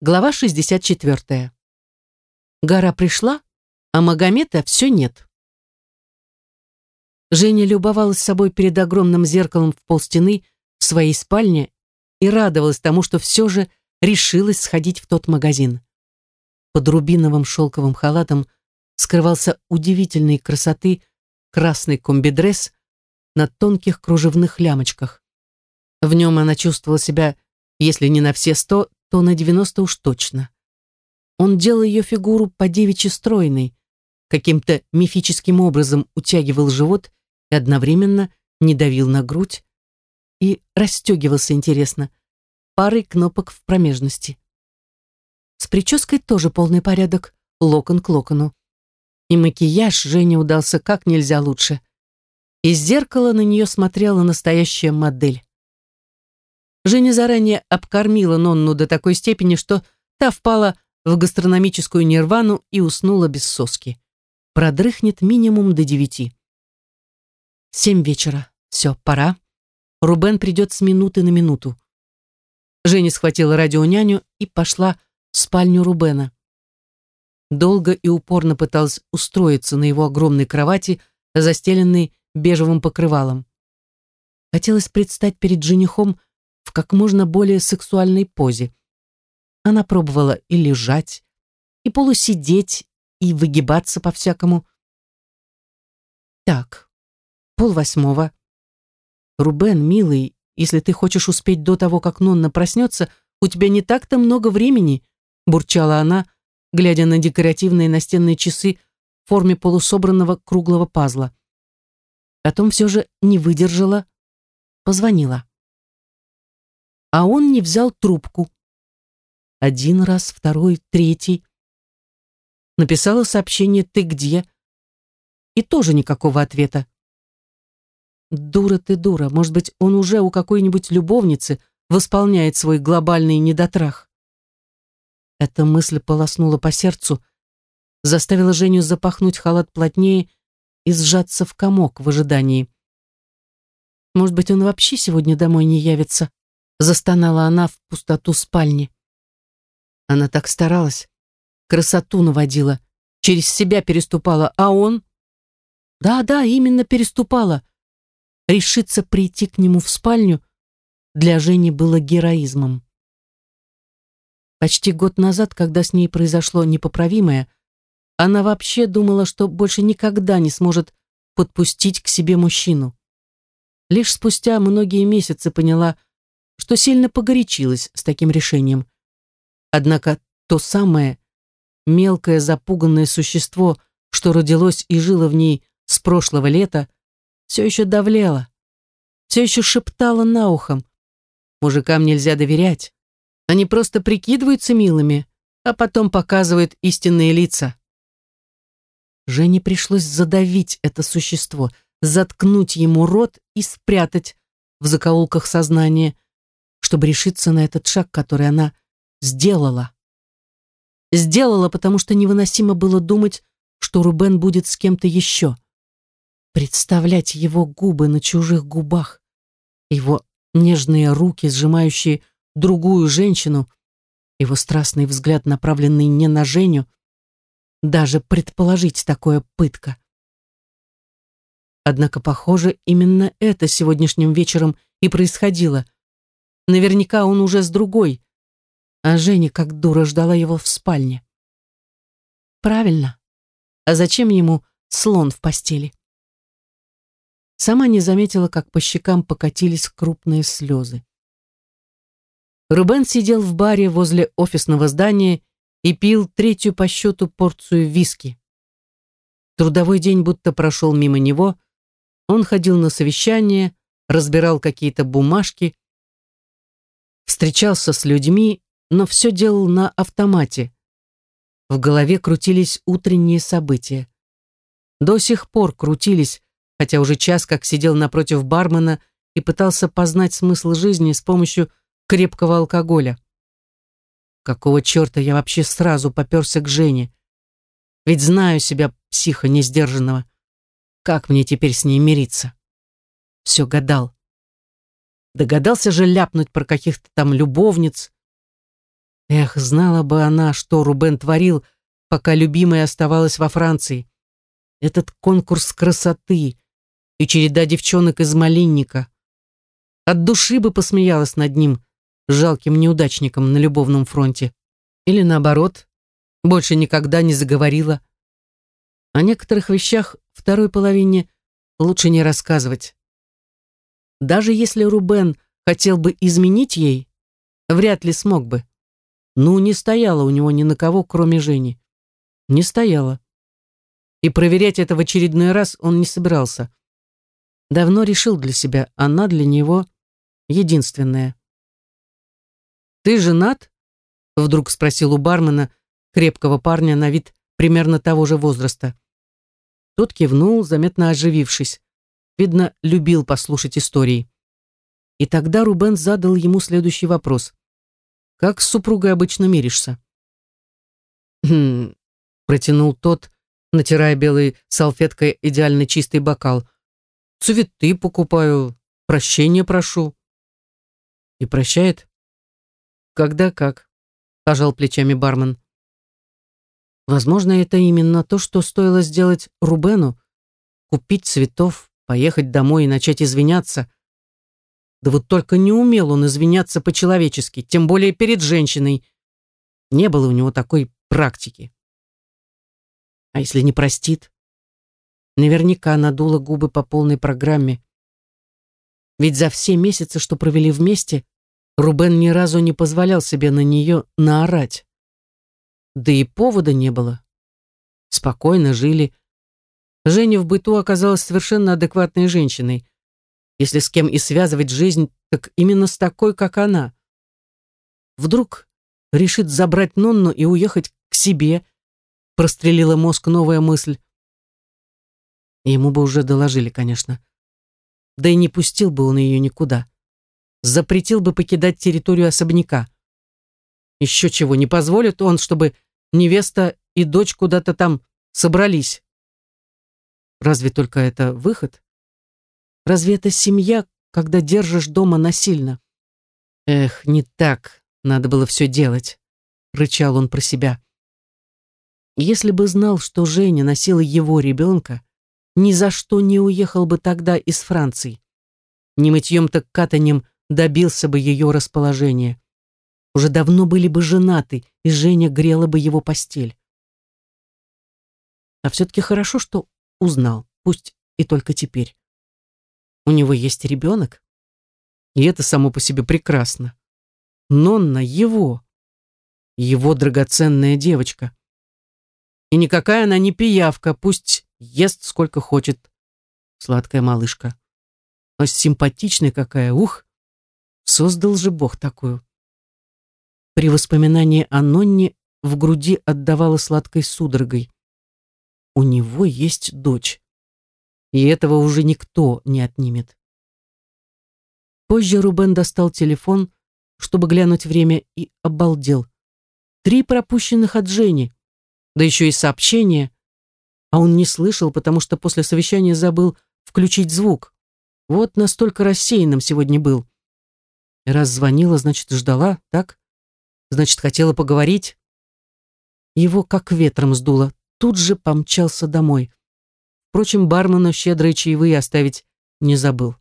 Глава 64. Гора пришла, а Магомета все нет. Женя любовалась собой перед огромным зеркалом в полстены в своей спальне и радовалась тому, что все же решилась сходить в тот магазин. Под рубиновым шелковым халатом скрывался удивительной красоты красный комбидресс на тонких кружевных лямочках. В нем она чувствовала себя, если не на все сто, то на 90 уж точно. Он делал ее фигуру по девичьи стройной, каким-то мифическим образом утягивал живот и одновременно не давил на грудь и расстегивался, интересно, парой кнопок в промежности. С прической тоже полный порядок, локон к локону. И макияж Жене удался как нельзя лучше. Из зеркала на нее смотрела настоящая модель. Женя заранее обкормила Нонну до такой степени, что та впала в гастрономическую нирвану и уснула без соски. Продрыхнет минимум до девяти. Семь вечера. Все, пора. Рубен придет с минуты на минуту. Женя схватила радионяню и пошла в спальню Рубена. Долго и упорно пыталась устроиться на его огромной кровати, застеленной бежевым покрывалом. Хотелось предстать перед женихом в как можно более сексуальной позе. Она пробовала и лежать, и полусидеть, и выгибаться по-всякому. Так, полвосьмого. Рубен, милый, если ты хочешь успеть до того, как Нонна проснется, у тебя не так-то много времени, бурчала она, глядя на декоративные настенные часы в форме полусобранного круглого пазла. Потом все же не выдержала, позвонила а он не взял трубку. Один раз, второй, третий. Написала сообщение «Ты где?» И тоже никакого ответа. Дура ты, дура. Может быть, он уже у какой-нибудь любовницы восполняет свой глобальный недотрах. Эта мысль полоснула по сердцу, заставила Женю запахнуть халат плотнее и сжаться в комок в ожидании. Может быть, он вообще сегодня домой не явится? Застонала она в пустоту спальни. Она так старалась, красоту наводила, через себя переступала, а он... Да-да, именно переступала. Решиться прийти к нему в спальню для Жени было героизмом. Почти год назад, когда с ней произошло непоправимое, она вообще думала, что больше никогда не сможет подпустить к себе мужчину. Лишь спустя многие месяцы поняла, что сильно погорячилась с таким решением. Однако то самое мелкое запуганное существо, что родилось и жило в ней с прошлого лета, все еще давлело, все еще шептало на ухом. Мужикам нельзя доверять. Они просто прикидываются милыми, а потом показывают истинные лица. Жене пришлось задавить это существо, заткнуть ему рот и спрятать в закоулках сознания, чтобы решиться на этот шаг, который она сделала. Сделала, потому что невыносимо было думать, что Рубен будет с кем-то еще. Представлять его губы на чужих губах, его нежные руки, сжимающие другую женщину, его страстный взгляд, направленный не на Женю, даже предположить такое пытка. Однако, похоже, именно это сегодняшним вечером и происходило. Наверняка он уже с другой, а Женя как дура ждала его в спальне. Правильно. А зачем ему слон в постели? Сама не заметила, как по щекам покатились крупные слезы. Рубен сидел в баре возле офисного здания и пил третью по счету порцию виски. Трудовой день будто прошел мимо него. Он ходил на совещание, разбирал какие-то бумажки, встречался с людьми, но все делал на автомате. В голове крутились утренние события. До сих пор крутились, хотя уже час как сидел напротив бармена и пытался познать смысл жизни с помощью крепкого алкоголя. Какого черта я вообще сразу поперся к Жене? Ведь знаю себя психа несдержанного. Как мне теперь с ней мириться? Все гадал. Догадался же ляпнуть про каких-то там любовниц. Эх, знала бы она, что Рубен творил, пока любимая оставалась во Франции. Этот конкурс красоты и череда девчонок из малинника. От души бы посмеялась над ним, жалким неудачником на любовном фронте. Или наоборот, больше никогда не заговорила. О некоторых вещах второй половине лучше не рассказывать. Даже если Рубен хотел бы изменить ей, вряд ли смог бы. Ну, не стояла у него ни на кого, кроме Жени. Не стояла. И проверять это в очередной раз он не собирался. Давно решил для себя, она для него единственная. «Ты женат?» — вдруг спросил у бармена, крепкого парня на вид примерно того же возраста. Тот кивнул, заметно оживившись. Видно, любил послушать истории. И тогда Рубен задал ему следующий вопрос. «Как с супругой обычно миришься?» «Хм...» — протянул тот, натирая белой салфеткой идеально чистый бокал. «Цветы покупаю, прощения прошу». «И прощает?» «Когда как?» — пожал плечами бармен. Возможно, это именно то, что стоило сделать Рубену. Купить цветов, поехать домой и начать извиняться. Да вот только не умел он извиняться по-человечески, тем более перед женщиной. Не было у него такой практики. А если не простит? Наверняка надула губы по полной программе. Ведь за все месяцы, что провели вместе, Рубен ни разу не позволял себе на нее наорать. Да и повода не было. Спокойно жили. Женя в быту оказалась совершенно адекватной женщиной. Если с кем и связывать жизнь, так именно с такой, как она. Вдруг решит забрать Нонну и уехать к себе, прострелила мозг новая мысль. Ему бы уже доложили, конечно. Да и не пустил бы он ее никуда. Запретил бы покидать территорию особняка. Еще чего, не позволит он, чтобы невеста и дочь куда-то там собрались. Разве только это выход? Разве это семья, когда держишь дома насильно? Эх, не так надо было все делать, рычал он про себя. Если бы знал, что Женя носила его ребенка, ни за что не уехал бы тогда из Франции. Ни мытьем так катанием добился бы ее расположения уже давно были бы женаты, и Женя грела бы его постель. А все-таки хорошо, что узнал, пусть и только теперь. У него есть ребенок, и это само по себе прекрасно. Нонна его, его драгоценная девочка. И никакая она не пиявка, пусть ест сколько хочет, сладкая малышка. А симпатичная какая, ух, создал же Бог такую. При воспоминании о Нонне в груди отдавала сладкой судорогой. У него есть дочь. И этого уже никто не отнимет. Позже Рубен достал телефон, чтобы глянуть время, и обалдел. Три пропущенных от Жени, да еще и сообщение. А он не слышал, потому что после совещания забыл включить звук. Вот настолько рассеянным сегодня был. Раз звонила, значит, ждала, так? Значит, хотела поговорить? Его как ветром сдуло. Тут же помчался домой. Впрочем, бармену щедрые чаевые оставить не забыл.